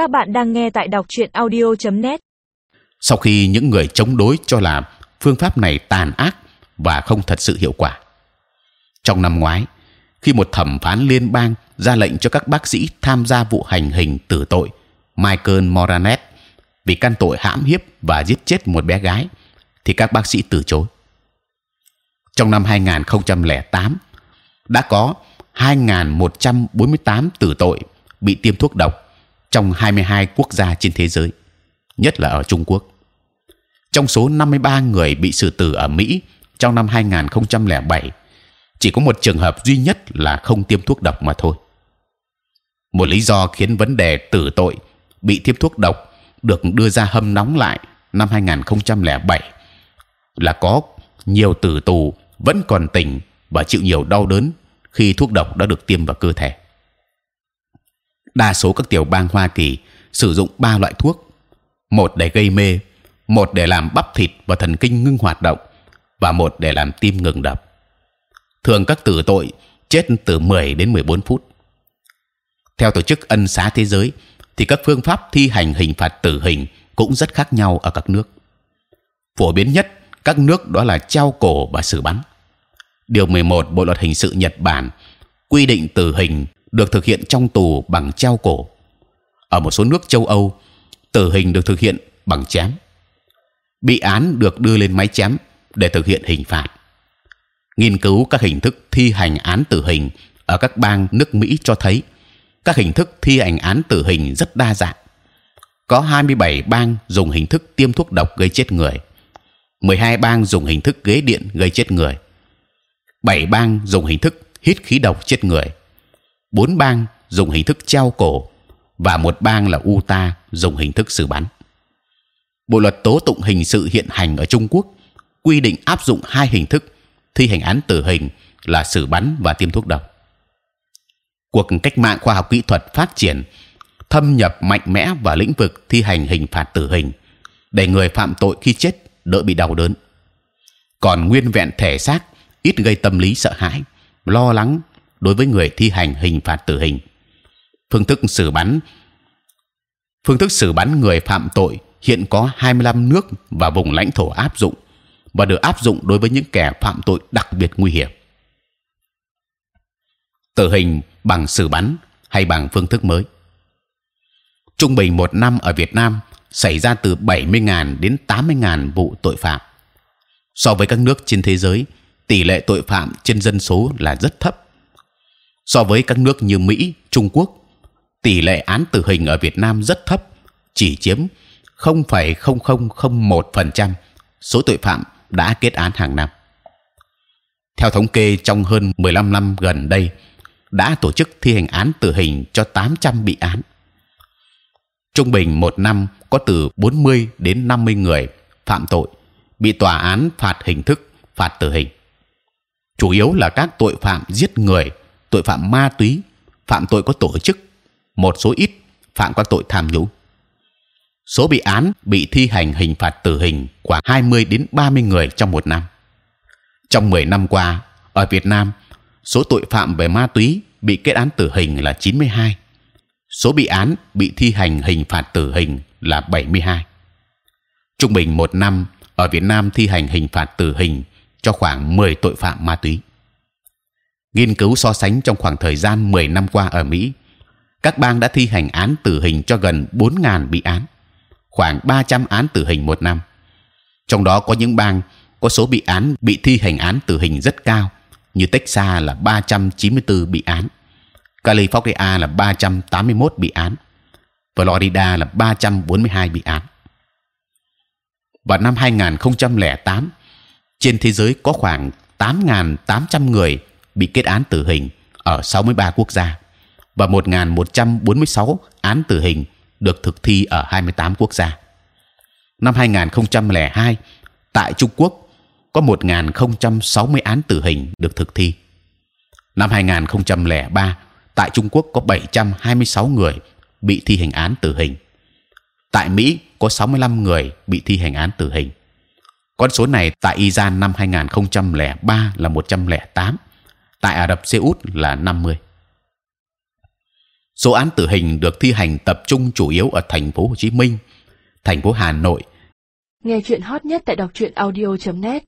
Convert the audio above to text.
Các bạn đang nghe tại đọc truyện audio.net. Sau khi những người chống đối cho là phương pháp này tàn ác và không thật sự hiệu quả, trong năm ngoái, khi một thẩm phán liên bang ra lệnh cho các bác sĩ tham gia vụ hành hình tử tội Michael Moranet vì căn tội hãm hiếp và giết chết một bé gái, thì các bác sĩ từ chối. Trong năm 2008 đã có 2.148 tử tội bị tiêm thuốc độc trong 22 quốc gia trên thế giới, nhất là ở Trung Quốc. Trong số 53 người bị xử tử ở Mỹ trong năm 2007, chỉ có một trường hợp duy nhất là không tiêm thuốc độc mà thôi. Một lý do khiến vấn đề tử tội bị tiêm thuốc độc được đưa ra hâm nóng lại năm 2007 là có nhiều tử tù vẫn còn tỉnh và chịu nhiều đau đớn khi thuốc độc đã được tiêm vào cơ thể. Đa số các tiểu bang Hoa Kỳ sử dụng ba loại thuốc: một để gây mê, một để làm bắp thịt và thần kinh ngưng hoạt động, và một để làm tim ngừng đập. Thường các tử tội chết từ 10 đến 14 phút. Theo tổ chức Ân xá thế giới, thì các phương pháp thi hành hình phạt tử hình cũng rất khác nhau ở các nước. Phổ biến nhất các nước đó là treo cổ và xử bắn. Điều 11 Bộ luật hình sự Nhật Bản quy định tử hình được thực hiện trong tù bằng treo cổ. Ở một số nước châu Âu, tử hình được thực hiện bằng chém. Bị án được đưa lên máy chém để thực hiện hình phạt. Nghiên cứu các hình thức thi hành án tử hình ở các bang nước Mỹ cho thấy các hình thức thi hành án tử hình rất đa dạng. Có 27 bang dùng hình thức tiêm thuốc độc gây chết người, 12 bang dùng hình thức ghế điện gây chết người, 7 bang dùng hình thức hít khí độc chết người, bốn bang dùng hình thức treo cổ và một bang là Utah dùng hình thức xử bắn. Bộ luật tố tụng hình sự hiện hành ở Trung Quốc quy định áp dụng hai hình thức thi hành án tử hình là xử bắn và tiêm thuốc độc. Cuộc cách mạng khoa học kỹ thuật phát triển thâm nhập mạnh mẽ vào lĩnh vực thi hành hình phạt tử hình để người phạm tội khi chết đỡ bị đau đớn. Còn nguyên vẹn thể xác ít gây tâm lý sợ hãi, lo lắng đối với người thi hành hình phạt tử hình. Phương thức xử bắn phương thức xử bắn người phạm tội hiện có 25 nước và vùng lãnh thổ áp dụng và được áp dụng đối với những kẻ phạm tội đặc biệt nguy hiểm. Tử hình bằng xử bắn hay bằng phương thức mới. Trung bình một năm ở Việt Nam xảy ra từ 70.000 đến 80.000 vụ tội phạm. So với các nước trên thế giới, tỷ lệ tội phạm trên dân số là rất thấp. So với các nước như Mỹ, Trung Quốc, tỷ lệ án tử hình ở Việt Nam rất thấp, chỉ chiếm 0,0001 phần trăm số tội phạm đã kết án hàng năm. Theo thống kê trong hơn 15 năm gần đây, đã tổ chức thi hành án tử hình cho 800 bị án. Trung bình một năm có từ 40 đến 50 người phạm tội bị tòa án phạt hình thức phạt tử hình. Chủ yếu là các tội phạm giết người, tội phạm ma túy, phạm tội có tổ chức, một số ít phạm các tội tham nhũng. Số bị án bị thi hành hình phạt tử hình khoảng 20 đến 30 người trong một năm. Trong 10 năm qua, ở Việt Nam, số tội phạm về ma túy bị kết án tử hình là 92, số bị án bị thi hành hình phạt tử hình là 72. Trung bình một năm ở Việt Nam thi hành hình phạt tử hình cho khoảng 10 tội phạm ma túy. Nghiên cứu so sánh trong khoảng thời gian 10 năm qua ở Mỹ, các bang đã thi hành án tử hình cho gần 4.000 bị án, khoảng 300 án tử hình một năm. Trong đó có những bang có số bị án bị thi hành án tử hình rất cao, như Texas là 394 bị án, California là 381 bị án, Florida là 342 bị án. Vào năm 2008, trên thế giới có khoảng 8.800 người bị kết án tử hình ở 63 quốc gia và 1.146 án tử hình được thực thi ở 28 quốc gia. Năm 2002, tại Trung Quốc có 1.060 án tử hình được thực thi. Năm 2003, tại Trung Quốc có 726 người bị thi hành án tử hình. Tại Mỹ có 65 người bị thi hành án tử hình. Con số này tại Iran năm 2003 là 108, tại Ả Rập Xê Út là 50. Số án tử hình được thi hành tập trung chủ yếu ở thành phố Hồ Chí Minh, thành phố Hà Nội. Nghe chuyện hot nhất tại đọc truyện audio.net